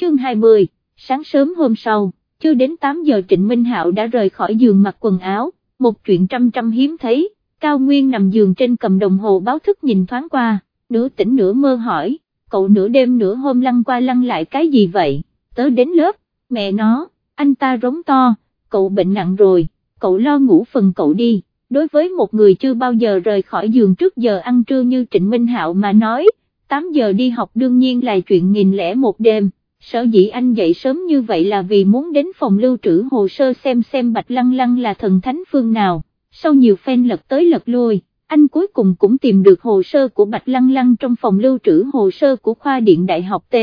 chương 20, sáng sớm hôm sau, chưa đến 8 giờ Trịnh Minh Hạo đã rời khỏi giường mặc quần áo, một chuyện trăm trăm hiếm thấy, Cao Nguyên nằm giường trên cầm đồng hồ báo thức nhìn thoáng qua, nửa tỉnh nửa mơ hỏi, cậu nửa đêm nửa hôm lăn qua lăn lại cái gì vậy, tớ đến lớp, mẹ nó, anh ta rống to, cậu bệnh nặng rồi, cậu lo ngủ phần cậu đi, đối với một người chưa bao giờ rời khỏi giường trước giờ ăn trưa như Trịnh Minh Hạo mà nói, 8 giờ đi học đương nhiên là chuyện nghìn lẻ một đêm, sở dĩ anh dậy sớm như vậy là vì muốn đến phòng lưu trữ hồ sơ xem xem Bạch Lăng Lăng là thần thánh phương nào, sau nhiều phen lật tới lật lui, anh cuối cùng cũng tìm được hồ sơ của Bạch Lăng Lăng trong phòng lưu trữ hồ sơ của khoa điện đại học T,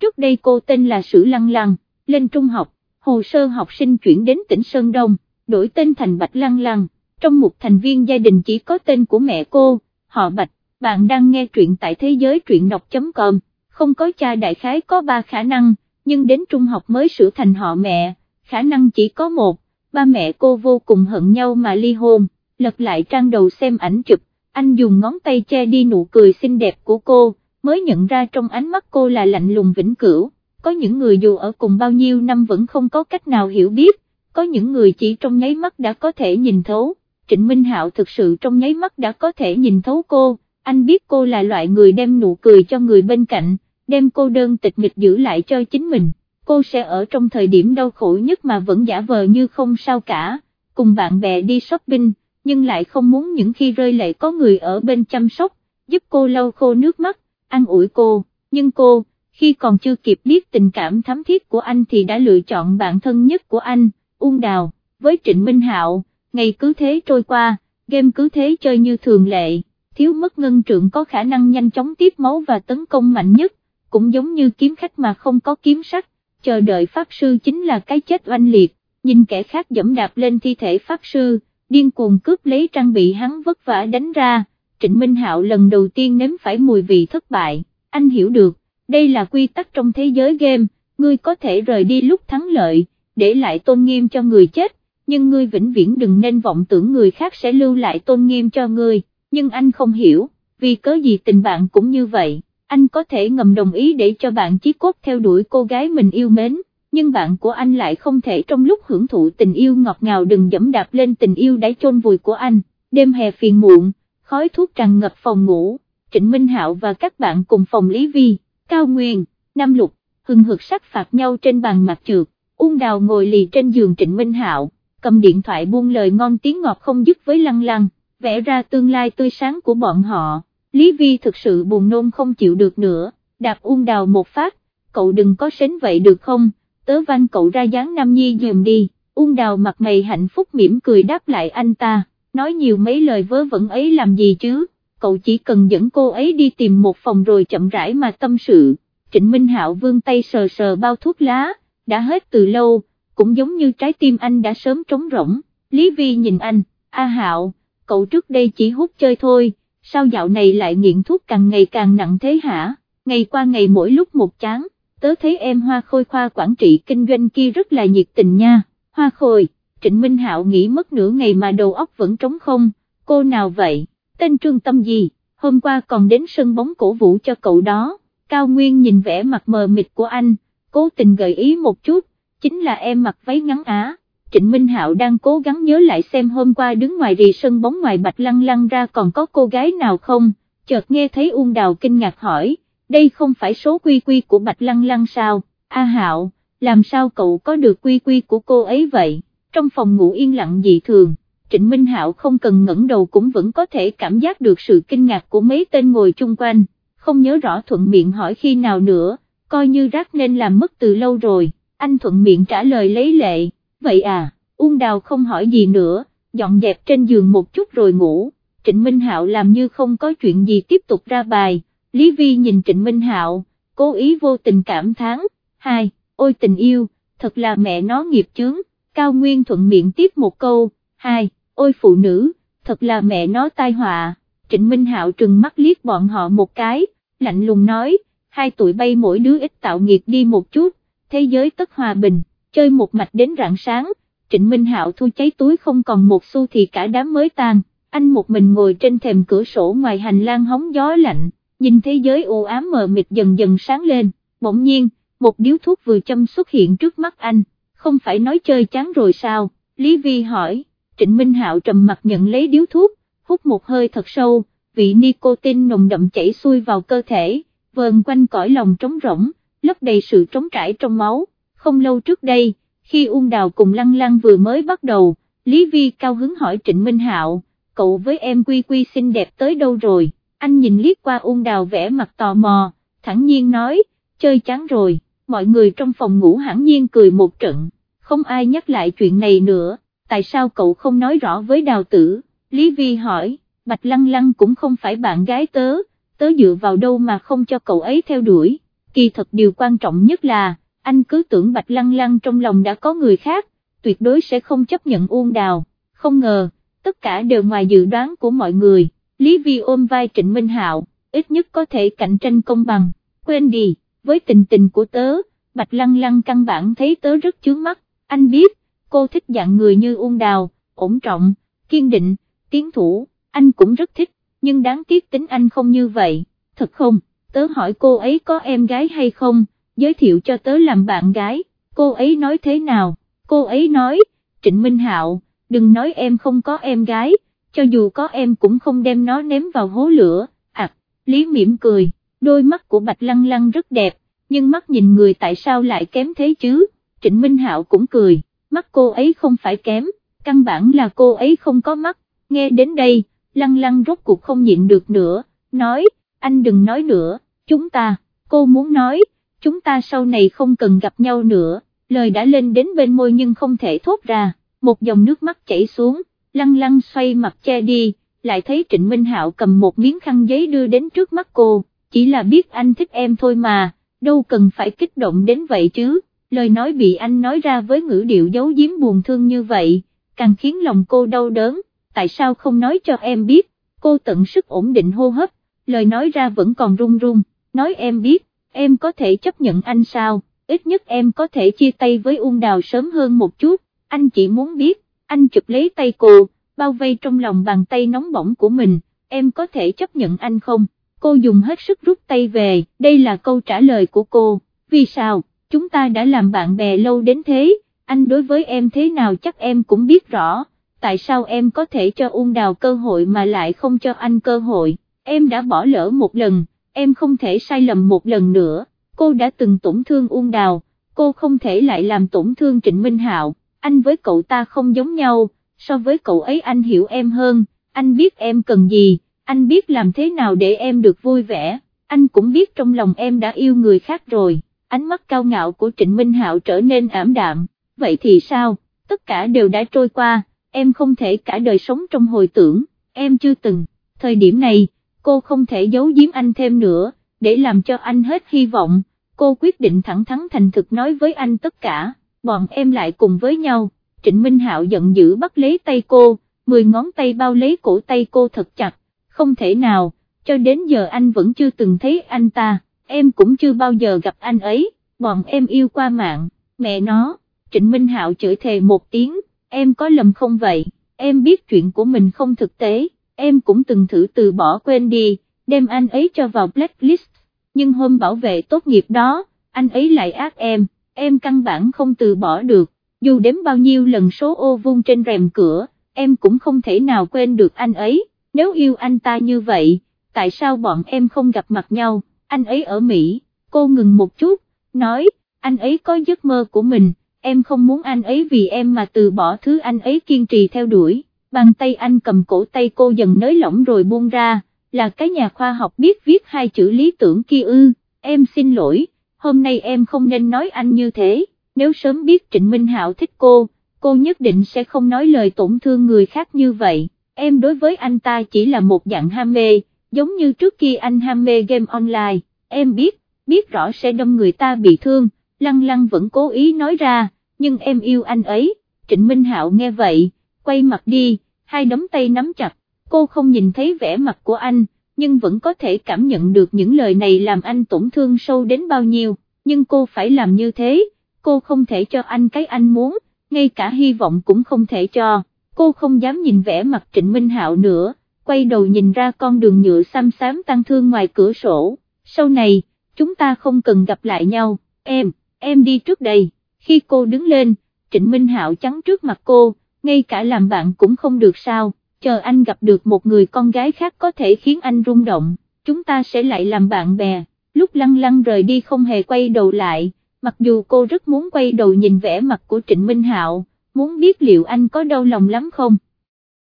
trước đây cô tên là Sử Lăng Lăng, lên trung học, hồ sơ học sinh chuyển đến tỉnh Sơn Đông, đổi tên thành Bạch Lăng Lăng, trong một thành viên gia đình chỉ có tên của mẹ cô, họ Bạch. Bạn đang nghe truyện tại thế giới truyện đọc.com, không có cha đại khái có ba khả năng, nhưng đến trung học mới sửa thành họ mẹ, khả năng chỉ có một, ba mẹ cô vô cùng hận nhau mà ly hôn, lật lại trang đầu xem ảnh chụp, anh dùng ngón tay che đi nụ cười xinh đẹp của cô, mới nhận ra trong ánh mắt cô là lạnh lùng vĩnh cửu, có những người dù ở cùng bao nhiêu năm vẫn không có cách nào hiểu biết, có những người chỉ trong nháy mắt đã có thể nhìn thấu, Trịnh Minh Hạo thực sự trong nháy mắt đã có thể nhìn thấu cô anh biết cô là loại người đem nụ cười cho người bên cạnh, đem cô đơn tịch nghịch giữ lại cho chính mình, cô sẽ ở trong thời điểm đau khổ nhất mà vẫn giả vờ như không sao cả, cùng bạn bè đi shopping, nhưng lại không muốn những khi rơi lệ có người ở bên chăm sóc, giúp cô lau khô nước mắt, an ủi cô, nhưng cô, khi còn chưa kịp biết tình cảm thắm thiết của anh thì đã lựa chọn bạn thân nhất của anh, Uông Đào, với Trịnh Minh Hạo, ngày cứ thế trôi qua, game cứ thế chơi như thường lệ. Thiếu mất ngân trượng có khả năng nhanh chóng tiếp máu và tấn công mạnh nhất, cũng giống như kiếm khách mà không có kiếm sắt, chờ đợi Pháp Sư chính là cái chết oanh liệt, nhìn kẻ khác dẫm đạp lên thi thể Pháp Sư, điên cuồng cướp lấy trang bị hắn vất vả đánh ra, Trịnh Minh Hạo lần đầu tiên nếm phải mùi vị thất bại, anh hiểu được, đây là quy tắc trong thế giới game, ngươi có thể rời đi lúc thắng lợi, để lại tôn nghiêm cho người chết, nhưng ngươi vĩnh viễn đừng nên vọng tưởng người khác sẽ lưu lại tôn nghiêm cho ngươi. Nhưng anh không hiểu, vì cớ gì tình bạn cũng như vậy, anh có thể ngầm đồng ý để cho bạn chí cốt theo đuổi cô gái mình yêu mến, nhưng bạn của anh lại không thể trong lúc hưởng thụ tình yêu ngọt ngào đừng dẫm đạp lên tình yêu đã chôn vùi của anh, đêm hè phiền muộn, khói thuốc tràn ngập phòng ngủ, Trịnh Minh Hạo và các bạn cùng phòng Lý Vi, Cao Nguyên, Nam Lục, hừng hực sắc phạt nhau trên bàn mặt trượt, Uông Đào ngồi lì trên giường Trịnh Minh Hạo, cầm điện thoại buông lời ngon tiếng ngọt không dứt với Lăng Lăng vẽ ra tương lai tươi sáng của bọn họ, Lý Vi thực sự buồn nôn không chịu được nữa, đạp Uông Đào một phát, cậu đừng có sến vậy được không, tớ van cậu ra dáng Nam Nhi dùm đi, Uông Đào mặt mày hạnh phúc mỉm cười đáp lại anh ta, nói nhiều mấy lời vớ vẩn ấy làm gì chứ, cậu chỉ cần dẫn cô ấy đi tìm một phòng rồi chậm rãi mà tâm sự, Trịnh Minh Hạo vương tay sờ sờ bao thuốc lá, đã hết từ lâu, cũng giống như trái tim anh đã sớm trống rỗng, Lý Vi nhìn anh, A Hạo, cậu trước đây chỉ hút chơi thôi, sao dạo này lại nghiện thuốc càng ngày càng nặng thế hả, ngày qua ngày mỗi lúc một chán, tớ thấy em hoa khôi khoa quản trị kinh doanh kia rất là nhiệt tình nha, hoa khôi, Trịnh Minh Hạo nghĩ mất nửa ngày mà đầu óc vẫn trống không, cô nào vậy, tên Trương Tâm gì, hôm qua còn đến sân bóng cổ vũ cho cậu đó, Cao Nguyên nhìn vẻ mặt mờ mịt của anh, cố tình gợi ý một chút, chính là em mặc váy ngắn á. Trịnh Minh Hạo đang cố gắng nhớ lại xem hôm qua đứng ngoài rì sân bóng ngoài bạch lăng lăng ra còn có cô gái nào không, chợt nghe thấy Uông Đào kinh ngạc hỏi, đây không phải số quy quy của bạch lăng lăng sao, A Hạo, làm sao cậu có được quy quy của cô ấy vậy, trong phòng ngủ yên lặng dị thường. Trịnh Minh Hạo không cần ngẩng đầu cũng vẫn có thể cảm giác được sự kinh ngạc của mấy tên ngồi chung quanh, không nhớ rõ thuận miệng hỏi khi nào nữa, coi như rác nên làm mất từ lâu rồi, anh thuận miệng trả lời lấy lệ vậy à, Ung Đào không hỏi gì nữa, dọn dẹp trên giường một chút rồi ngủ, Trịnh Minh Hạo làm như không có chuyện gì tiếp tục ra bài, Lý Vi nhìn Trịnh Minh Hạo, cố ý vô tình cảm thán, hai, ôi tình yêu, thật là mẹ nó nghiệp chướng, Cao Nguyên thuận miệng tiếp một câu, hai, ôi phụ nữ, thật là mẹ nó tai họa, Trịnh Minh Hạo trừng mắt liếc bọn họ một cái, lạnh lùng nói, hai tụi bay mỗi đứa ít tạo nghiệt đi một chút, thế giới tất hòa bình chơi một mạch đến rạng sáng, Trịnh Minh Hạo thu cháy túi không còn một xu thì cả đám mới tan, anh một mình ngồi trên thềm cửa sổ ngoài hành lang hóng gió lạnh, nhìn thế giới u ám mờ mịt dần dần sáng lên, bỗng nhiên, một điếu thuốc vừa châm xuất hiện trước mắt anh, không phải nói chơi chán rồi sao, Lý Vi hỏi, Trịnh Minh Hạo trầm mặt nhận lấy điếu thuốc, hút một hơi thật sâu, vị nicotine nồng đậm chảy xuôi vào cơ thể, vờn quanh cõi lòng trống rỗng, lấp đầy sự trống trải trong máu, không lâu trước đây, khi Uông Đào cùng Lăng Lăng vừa mới bắt đầu, Lý Vi cao hứng hỏi Trịnh Minh Hạo, cậu với em Quy Quy xinh đẹp tới đâu rồi, anh nhìn liếc qua Uông Đào vẽ mặt tò mò, thẳng nhiên nói, chơi chán rồi, mọi người trong phòng ngủ hẳn nhiên cười một trận, không ai nhắc lại chuyện này nữa, tại sao cậu không nói rõ với Đào Tử, Lý Vi hỏi, Bạch Lăng Lăng cũng không phải bạn gái tớ, tớ dựa vào đâu mà không cho cậu ấy theo đuổi, kỳ thật điều quan trọng nhất là, anh cứ tưởng Bạch Lăng Lăng trong lòng đã có người khác, tuyệt đối sẽ không chấp nhận Uông Đào, không ngờ, tất cả đều ngoài dự đoán của mọi người, Lý Vi ôm vai Trịnh Minh Hạo, ít nhất có thể cạnh tranh công bằng, quên đi, với tình tình của tớ, Bạch Lăng Lăng căn bản thấy tớ rất chướng mắt, anh biết, cô thích dạng người như Uông Đào, ổn trọng, kiên định, tiến thủ, anh cũng rất thích, nhưng đáng tiếc tính anh không như vậy, thật không, tớ hỏi cô ấy có em gái hay không, giới thiệu cho tớ làm bạn gái, cô ấy nói thế nào, cô ấy nói, Trịnh Minh Hạo, đừng nói em không có em gái, cho dù có em cũng không đem nó ném vào hố lửa, à, Lý mỉm cười, đôi mắt của Bạch Lăng Lăng rất đẹp, nhưng mắt nhìn người tại sao lại kém thế chứ, Trịnh Minh Hạo cũng cười, mắt cô ấy không phải kém, căn bản là cô ấy không có mắt, nghe đến đây, Lăng Lăng rốt cuộc không nhịn được nữa, nói, anh đừng nói nữa, chúng ta, cô muốn nói, chúng ta sau này không cần gặp nhau nữa, lời đã lên đến bên môi nhưng không thể thốt ra, một dòng nước mắt chảy xuống, lăng lăng xoay mặt che đi, lại thấy Trịnh Minh Hạo cầm một miếng khăn giấy đưa đến trước mắt cô, chỉ là biết anh thích em thôi mà, đâu cần phải kích động đến vậy chứ, lời nói bị anh nói ra với ngữ điệu giấu giếm buồn thương như vậy, càng khiến lòng cô đau đớn, tại sao không nói cho em biết, cô tận sức ổn định hô hấp, lời nói ra vẫn còn run run, nói em biết, em có thể chấp nhận anh sao, ít nhất em có thể chia tay với Uông Đào sớm hơn một chút, anh chỉ muốn biết, anh chụp lấy tay cô, bao vây trong lòng bàn tay nóng bỏng của mình, em có thể chấp nhận anh không? Cô dùng hết sức rút tay về, đây là câu trả lời của cô, vì sao, chúng ta đã làm bạn bè lâu đến thế, anh đối với em thế nào chắc em cũng biết rõ, tại sao em có thể cho Uông Đào cơ hội mà lại không cho anh cơ hội, em đã bỏ lỡ một lần, em không thể sai lầm một lần nữa, cô đã từng tổn thương Uông Đào, cô không thể lại làm tổn thương Trịnh Minh Hạo, anh với cậu ta không giống nhau, so với cậu ấy anh hiểu em hơn, anh biết em cần gì, anh biết làm thế nào để em được vui vẻ, anh cũng biết trong lòng em đã yêu người khác rồi, ánh mắt cao ngạo của Trịnh Minh Hạo trở nên ảm đạm, vậy thì sao, tất cả đều đã trôi qua, em không thể cả đời sống trong hồi tưởng, em chưa từng, thời điểm này, cô không thể giấu giếm anh thêm nữa, để làm cho anh hết hy vọng, cô quyết định thẳng thắn thành thực nói với anh tất cả, bọn em lại cùng với nhau, Trịnh Minh Hạo giận dữ bắt lấy tay cô, mười ngón tay bao lấy cổ tay cô thật chặt, không thể nào, cho đến giờ anh vẫn chưa từng thấy anh ta, em cũng chưa bao giờ gặp anh ấy, bọn em yêu qua mạng, mẹ nó, Trịnh Minh Hạo chửi thề một tiếng, em có lầm không vậy, em biết chuyện của mình không thực tế em cũng từng thử từ bỏ quên đi, đem anh ấy cho vào blacklist, nhưng hôm bảo vệ tốt nghiệp đó, anh ấy lại ác em, em căn bản không từ bỏ được, dù đếm bao nhiêu lần số ô vuông trên rèm cửa, em cũng không thể nào quên được anh ấy, nếu yêu anh ta như vậy, tại sao bọn em không gặp mặt nhau, anh ấy ở Mỹ, cô ngừng một chút, nói, anh ấy có giấc mơ của mình, em không muốn anh ấy vì em mà từ bỏ thứ anh ấy kiên trì theo đuổi bàn tay anh cầm cổ tay cô dần nới lỏng rồi buông ra, là cái nhà khoa học biết viết hai chữ lý tưởng kia ư, em xin lỗi, hôm nay em không nên nói anh như thế, nếu sớm biết Trịnh Minh Hạo thích cô, cô nhất định sẽ không nói lời tổn thương người khác như vậy, em đối với anh ta chỉ là một dạng ham mê, giống như trước kia anh ham mê game online, em biết, biết rõ sẽ đâm người ta bị thương, lăng lăng vẫn cố ý nói ra, nhưng em yêu anh ấy, Trịnh Minh Hạo nghe vậy quay mặt đi, hai đấm tay nắm chặt, cô không nhìn thấy vẻ mặt của anh, nhưng vẫn có thể cảm nhận được những lời này làm anh tổn thương sâu đến bao nhiêu, nhưng cô phải làm như thế, cô không thể cho anh cái anh muốn, ngay cả hy vọng cũng không thể cho, cô không dám nhìn vẻ mặt Trịnh Minh Hạo nữa, quay đầu nhìn ra con đường nhựa xăm xám tăng thương ngoài cửa sổ, sau này, chúng ta không cần gặp lại nhau, em, em đi trước đây, khi cô đứng lên, Trịnh Minh Hạo chắn trước mặt cô, ngay cả làm bạn cũng không được sao, chờ anh gặp được một người con gái khác có thể khiến anh rung động, chúng ta sẽ lại làm bạn bè, lúc lăng lăng rời đi không hề quay đầu lại, mặc dù cô rất muốn quay đầu nhìn vẻ mặt của Trịnh Minh Hạo, muốn biết liệu anh có đau lòng lắm không.